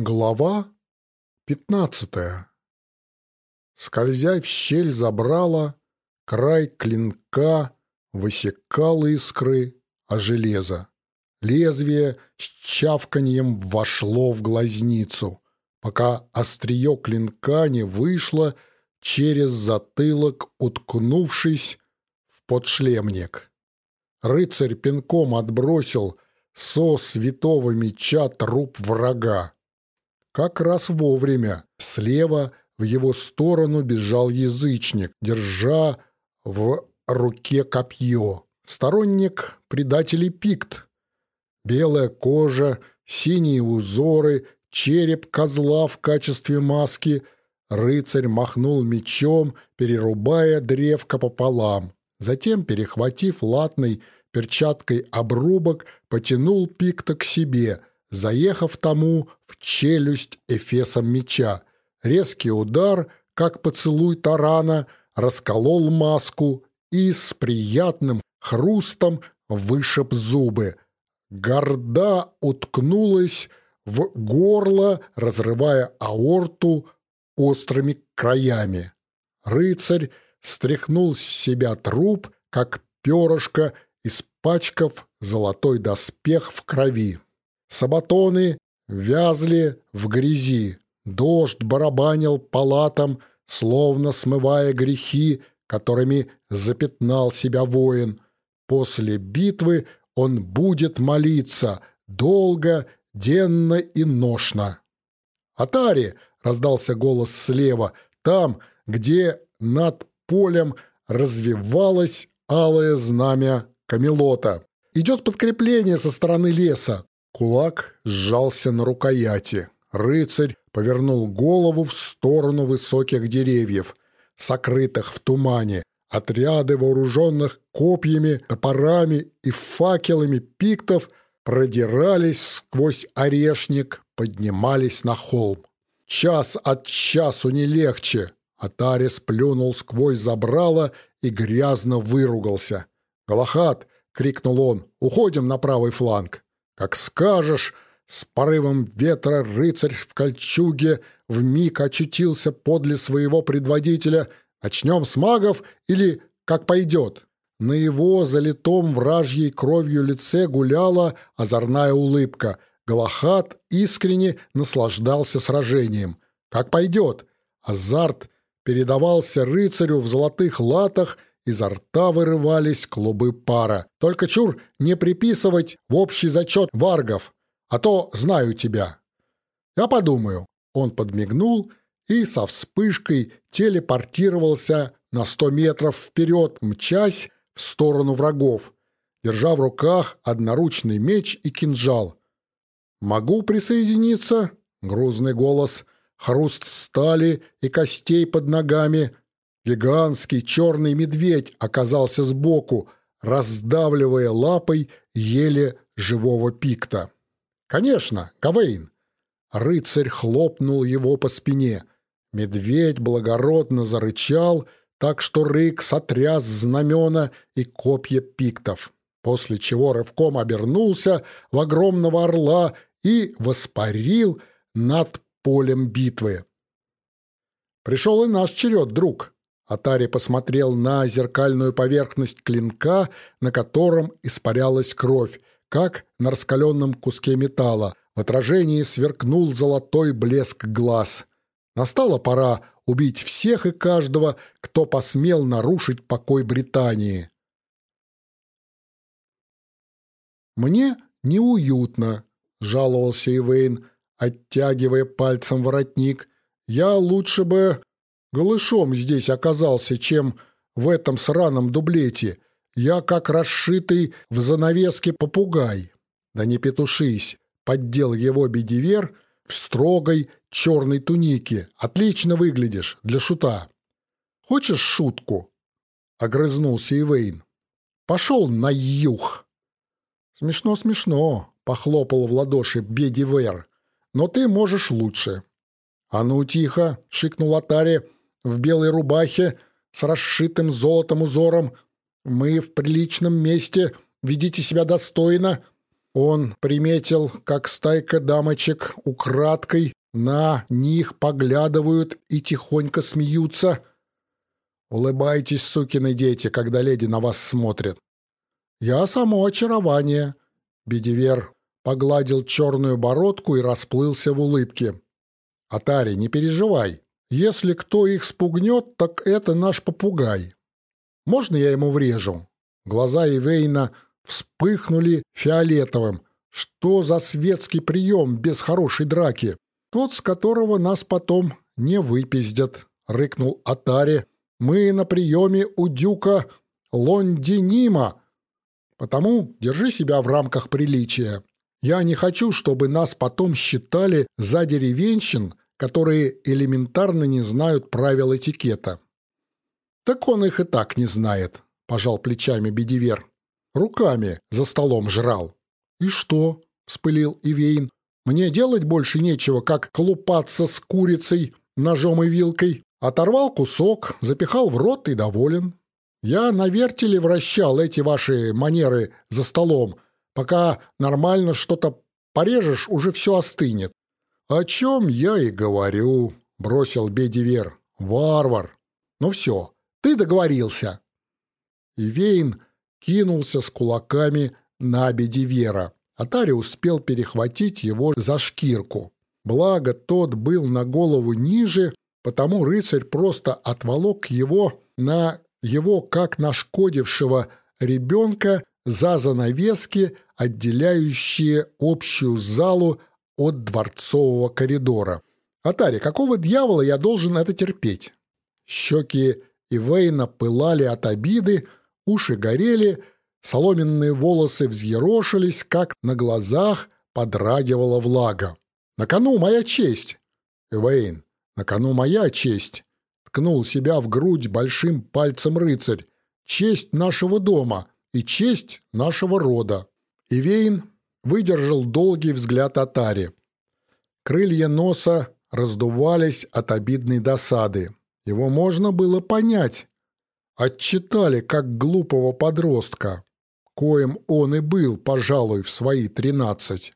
Глава пятнадцатая Скользя в щель забрала, край клинка высекал искры, а железо. Лезвие с чавканьем вошло в глазницу, пока острие клинка не вышло через затылок, уткнувшись в подшлемник. Рыцарь пинком отбросил со святого меча труп врага. Как раз вовремя слева в его сторону бежал язычник, держа в руке копье. Сторонник предателей Пикт. Белая кожа, синие узоры, череп козла в качестве маски. Рыцарь махнул мечом, перерубая древко пополам. Затем, перехватив латной перчаткой обрубок, потянул Пикта к себе — заехав тому в челюсть эфесом меча. Резкий удар, как поцелуй тарана, расколол маску и с приятным хрустом вышиб зубы. Горда уткнулась в горло, разрывая аорту острыми краями. Рыцарь стряхнул с себя труп, как перышко, испачкав золотой доспех в крови. Сабатоны вязли в грязи, дождь барабанил палатам, словно смывая грехи, которыми запятнал себя воин. После битвы он будет молиться долго, денно и ношно. «Атари!» — раздался голос слева, там, где над полем развивалось алое знамя Камелота. «Идет подкрепление со стороны леса. Кулак сжался на рукояти. Рыцарь повернул голову в сторону высоких деревьев, сокрытых в тумане. Отряды, вооруженных копьями, топорами и факелами пиктов, продирались сквозь орешник, поднимались на холм. Час от часу не легче. Атарис плюнул сквозь забрало и грязно выругался. «Галахат!» — крикнул он. «Уходим на правый фланг!» «Как скажешь!» С порывом ветра рыцарь в кольчуге вмиг очутился подле своего предводителя. «Начнем с магов или как пойдет?» На его залитом вражьей кровью лице гуляла озорная улыбка. Галахат искренне наслаждался сражением. «Как пойдет?» Азарт передавался рыцарю в золотых латах Изо рта вырывались клубы пара. «Только чур не приписывать в общий зачет варгов, а то знаю тебя». «Я подумаю». Он подмигнул и со вспышкой телепортировался на сто метров вперед, мчась в сторону врагов, держа в руках одноручный меч и кинжал. «Могу присоединиться?» — грузный голос, хруст стали и костей под ногами — Гигантский черный медведь оказался сбоку, раздавливая лапой еле живого пикта. «Конечно, Гавейн!» Рыцарь хлопнул его по спине. Медведь благородно зарычал, так что рык сотряс знамена и копья пиктов, после чего рывком обернулся в огромного орла и воспарил над полем битвы. «Пришел и наш черед, друг!» Атари посмотрел на зеркальную поверхность клинка, на котором испарялась кровь, как на раскаленном куске металла. В отражении сверкнул золотой блеск глаз. Настала пора убить всех и каждого, кто посмел нарушить покой Британии. «Мне неуютно», — жаловался Ивейн, оттягивая пальцем воротник. «Я лучше бы голышом здесь оказался, чем в этом сраном дублете. Я как расшитый в занавеске попугай. Да не петушись, поддел его бедивер в строгой черной тунике. Отлично выглядишь для шута. Хочешь шутку? Огрызнулся Ивейн. Пошел на юг. Смешно-смешно, похлопал в ладоши бедивер. Но ты можешь лучше. А ну тихо, шикнул Атари в белой рубахе с расшитым золотом узором. Мы в приличном месте, ведите себя достойно». Он приметил, как стайка дамочек украдкой на них поглядывают и тихонько смеются. Улыбайтесь, сукины дети, когда леди на вас смотрят. Я само очарование. Бедивер погладил черную бородку и расплылся в улыбке. Атари, не переживай. Если кто их спугнет, так это наш попугай. Можно я ему врежу? Глаза Ивейна вспыхнули фиолетовым. Что за светский прием без хорошей драки? Тот, с которого нас потом не выпиздят, рыкнул Атари. Мы на приеме у дюка Лондинима. Потому держи себя в рамках приличия. Я не хочу, чтобы нас потом считали за деревенщин, которые элементарно не знают правил этикета. Так он их и так не знает, пожал плечами Бедивер. Руками за столом жрал. И что? вспылил Ивейн. Мне делать больше нечего, как колупаться с курицей ножом и вилкой. Оторвал кусок, запихал в рот и доволен. Я на вертеле вращал эти ваши манеры за столом. Пока нормально что-то порежешь, уже все остынет. «О чем я и говорю», — бросил Бедивер. «Варвар! Ну все, ты договорился!» И Вейн кинулся с кулаками на Бедивера. Атари успел перехватить его за шкирку. Благо, тот был на голову ниже, потому рыцарь просто отволок его на его, как нашкодившего ребенка, за занавески, отделяющие общую залу от дворцового коридора. «Атари, какого дьявола я должен это терпеть?» Щеки Ивейна пылали от обиды, уши горели, соломенные волосы взъерошились, как на глазах подрагивала влага. «На кону моя честь!» «Эвейн, на кону моя честь!» Ткнул себя в грудь большим пальцем рыцарь. «Честь нашего дома и честь нашего рода!» Ивейн выдержал долгий взгляд Атари. Крылья носа раздувались от обидной досады. Его можно было понять. Отчитали, как глупого подростка, коим он и был, пожалуй, в свои тринадцать.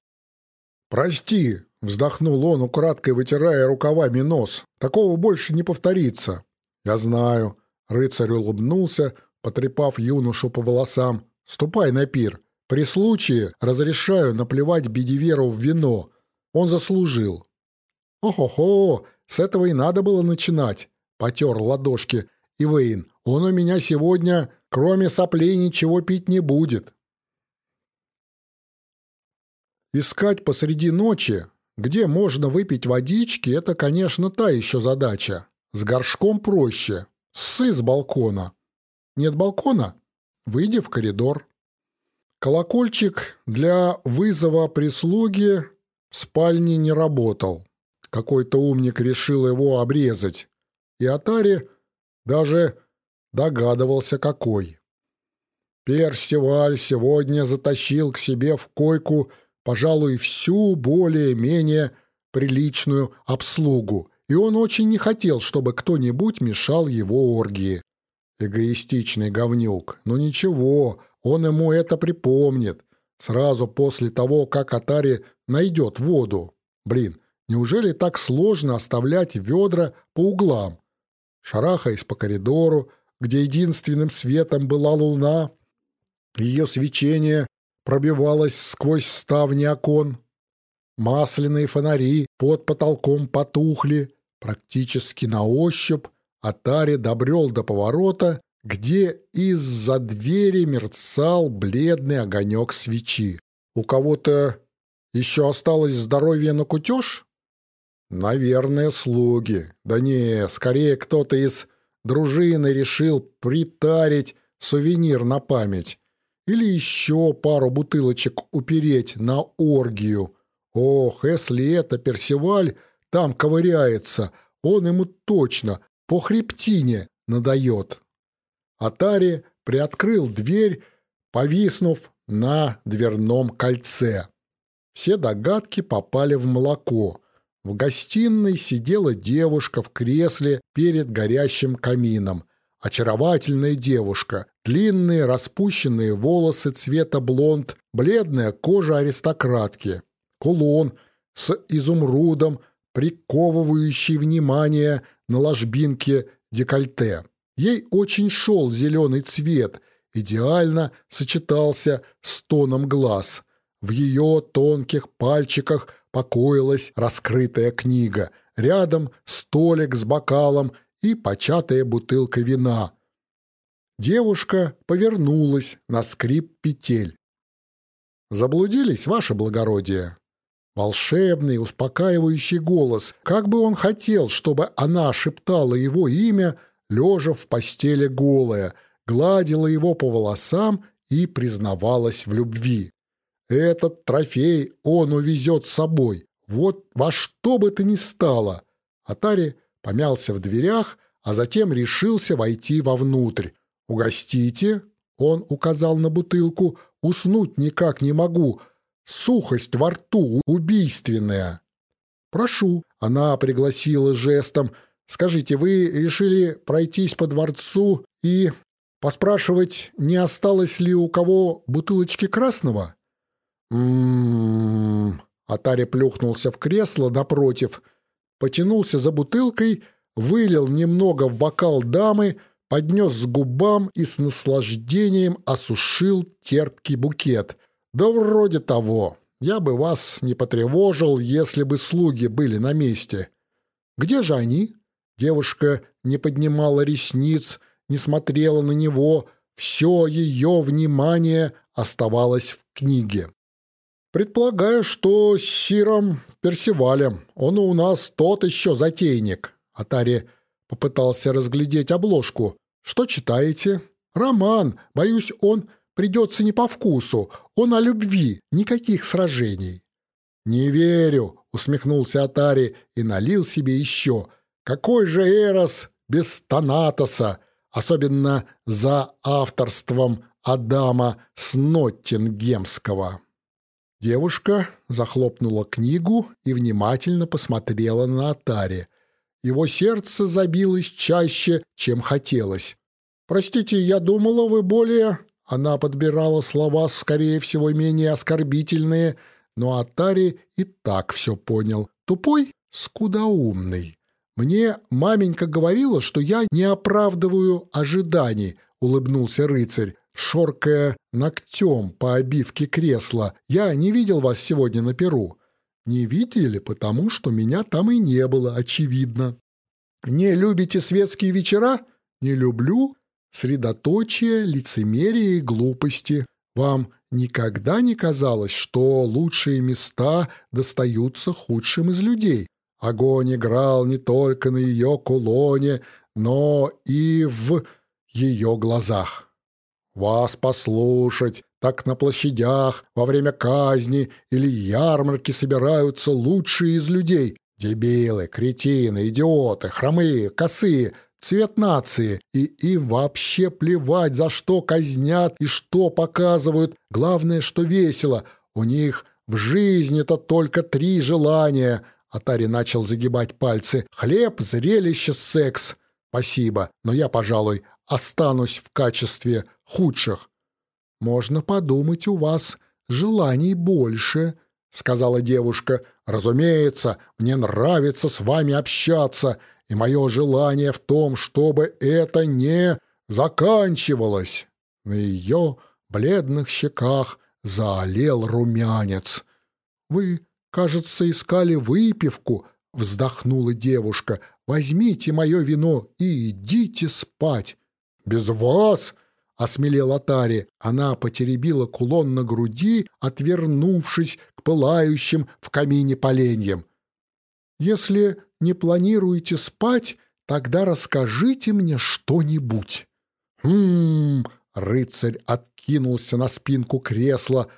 «Прости», — вздохнул он, украдкой вытирая рукавами нос, — «такого больше не повторится». «Я знаю», — рыцарь улыбнулся, потрепав юношу по волосам. «Ступай на пир. При случае разрешаю наплевать Бедиверу в вино. Он заслужил. «Ох-охо, с этого и надо было начинать», — потер ладошки Ивейн. «Он у меня сегодня, кроме соплей, ничего пить не будет». Искать посреди ночи, где можно выпить водички, это, конечно, та еще задача. С горшком проще. Ссы с балкона. Нет балкона? Выйди в коридор. Колокольчик для вызова прислуги в спальне не работал. Какой-то умник решил его обрезать. И Атари даже догадывался, какой. Персиваль сегодня затащил к себе в койку, пожалуй, всю более-менее приличную обслугу, и он очень не хотел, чтобы кто-нибудь мешал его оргии. Эгоистичный говнюк. Но ничего, он ему это припомнит. Сразу после того, как Атари найдет воду. Блин, неужели так сложно оставлять ведра по углам? Шарахаясь по коридору, где единственным светом была луна, ее свечение пробивалось сквозь ставни окон. Масляные фонари под потолком потухли, практически на ощупь Атари добрел до поворота где из-за двери мерцал бледный огонек свечи. У кого-то еще осталось здоровье на кутеж? Наверное, слуги. Да не, скорее кто-то из дружины решил притарить сувенир на память. Или еще пару бутылочек упереть на оргию. Ох, если это Персиваль там ковыряется, он ему точно по хребтине надает. Атари приоткрыл дверь, повиснув на дверном кольце. Все догадки попали в молоко. В гостиной сидела девушка в кресле перед горящим камином. Очаровательная девушка, длинные распущенные волосы цвета блонд, бледная кожа аристократки, кулон с изумрудом, приковывающий внимание на ложбинке декольте. Ей очень шел зеленый цвет, идеально сочетался с тоном глаз. В ее тонких пальчиках покоилась раскрытая книга, рядом столик с бокалом и початая бутылка вина. Девушка повернулась на скрип петель. «Заблудились, ваше благородие?» Волшебный, успокаивающий голос, как бы он хотел, чтобы она шептала его имя, лежа в постели голая, гладила его по волосам и признавалась в любви. Этот трофей он увезет с собой, вот во что бы то ни стало. Атари помялся в дверях, а затем решился войти вовнутрь. «Угостите», — он указал на бутылку, — «уснуть никак не могу, Сухость во рту убийственная. Прошу, она пригласила жестом. Скажите, вы решили пройтись по дворцу и поспрашивать, не осталось ли у кого бутылочки красного? М-м-м. Атари плюхнулся в кресло напротив, потянулся за бутылкой, вылил немного в бокал дамы, поднес с губам и с наслаждением осушил терпкий букет. «Да вроде того. Я бы вас не потревожил, если бы слуги были на месте. Где же они?» Девушка не поднимала ресниц, не смотрела на него. Все ее внимание оставалось в книге. «Предполагаю, что с Сиром Персивалем. Он у нас тот еще затейник». Атари попытался разглядеть обложку. «Что читаете?» «Роман. Боюсь, он придется не по вкусу. Он о любви, никаких сражений». «Не верю», — усмехнулся Атари и налил себе еще. «Какой же Эрос без Танатоса, особенно за авторством Адама Сноттингемского?» Девушка захлопнула книгу и внимательно посмотрела на Атари. Его сердце забилось чаще, чем хотелось. «Простите, я думала, вы более она подбирала слова, скорее всего, менее оскорбительные, но Атари и так все понял. Тупой, скудоумный. «Мне маменька говорила, что я не оправдываю ожиданий», — улыбнулся рыцарь, шоркая ногтем по обивке кресла. «Я не видел вас сегодня на Перу». «Не видели, потому что меня там и не было, очевидно». «Не любите светские вечера?» «Не люблю, средоточие лицемерия и глупости. Вам никогда не казалось, что лучшие места достаются худшим из людей? Огонь играл не только на ее кулоне, но и в ее глазах. Вас послушать, так на площадях, во время казни или ярмарки собираются лучшие из людей. Дебилы, кретины, идиоты, хромые, косые, цвет нации, и им вообще плевать, за что казнят и что показывают. Главное, что весело. У них в жизни-то только три желания. Атари начал загибать пальцы. Хлеб, зрелище, секс. Спасибо, но я, пожалуй, останусь в качестве худших. Можно подумать, у вас желаний больше, сказала девушка. Разумеется, мне нравится с вами общаться и мое желание в том, чтобы это не заканчивалось. На ее бледных щеках заолел румянец. «Вы, кажется, искали выпивку», — вздохнула девушка. «Возьмите мое вино и идите спать». «Без вас!» — осмелел Атари. Она потеребила кулон на груди, отвернувшись к пылающим в камине поленьям. «Если не планируете спать, тогда расскажите мне что-нибудь». «Хм...» — рыцарь откинулся на спинку кресла.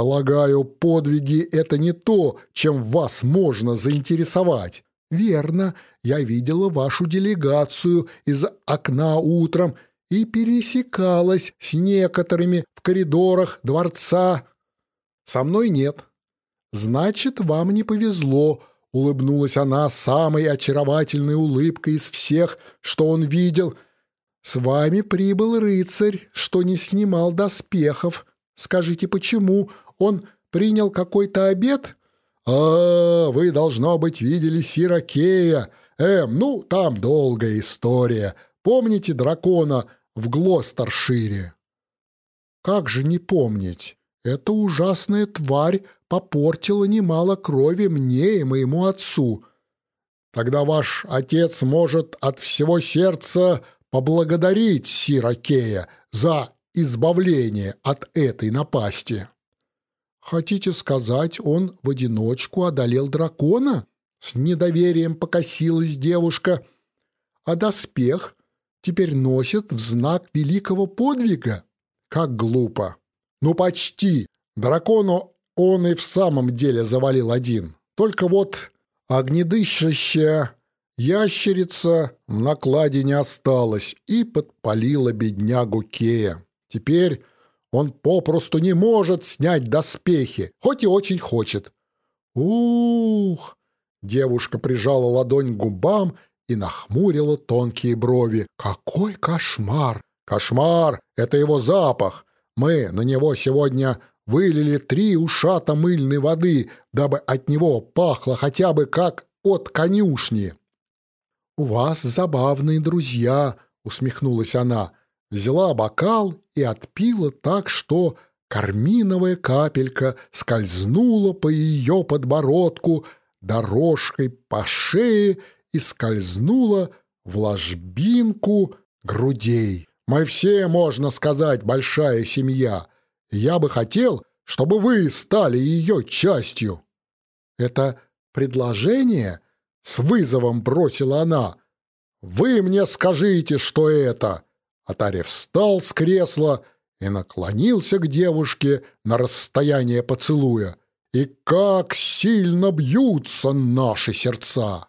«Полагаю, подвиги — это не то, чем вас можно заинтересовать». «Верно, я видела вашу делегацию из окна утром и пересекалась с некоторыми в коридорах дворца. Со мной нет. Значит, вам не повезло, Улыбнулась она самой очаровательной улыбкой из всех, что он видел. С вами прибыл рыцарь, что не снимал доспехов. Скажите, почему? Он принял какой-то обед?» «А, вы, должно быть, видели Сиракея. Эм, ну, там долгая история. Помните дракона в Глостершире?» «Как же не помнить? Эта ужасная тварь попортила немало крови мне и моему отцу. Тогда ваш отец может от всего сердца поблагодарить Сиракея за избавление от этой напасти». «Хотите сказать, он в одиночку одолел дракона?» С недоверием покосилась девушка. «А доспех теперь носит в знак великого подвига?» «Как глупо!» «Ну, почти! Дракону он и в самом деле завалил один. Только вот огнедышащая ящерица в накладе не осталась и подпалила беднягу Кея. Теперь он попросту не может снять доспехи, хоть и очень хочет. Ух! Девушка прижала ладонь к губам и нахмурила тонкие брови. Какой кошмар! Кошмар — это его запах. Мы на него сегодня вылили три ушата мыльной воды, дабы от него пахло хотя бы как от конюшни. «У вас забавные друзья», — усмехнулась она взяла бокал и отпила так, что карминовая капелька скользнула по ее подбородку дорожкой по шее и скользнула в ложбинку грудей. Мы все, можно сказать, большая семья. Я бы хотел, чтобы вы стали ее частью. Это предложение с вызовом бросила она. Вы мне скажите, что это. Атарев встал с кресла и наклонился к девушке на расстояние поцелуя. И как сильно бьются наши сердца!